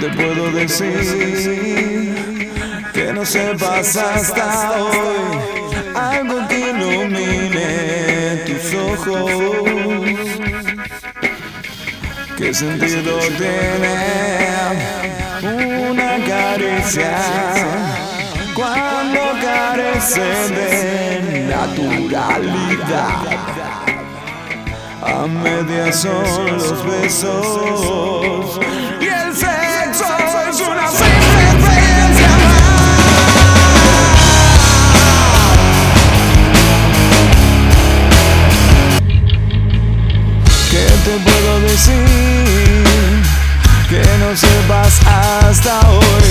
te puedo decir? Que no sepas hasta hoy algo que ilumine tus ojos. ¿Qué sentido tiene una caricia cuando carece de naturalidad? A medias son los besos te puedo decir? Que no sepas hasta hoy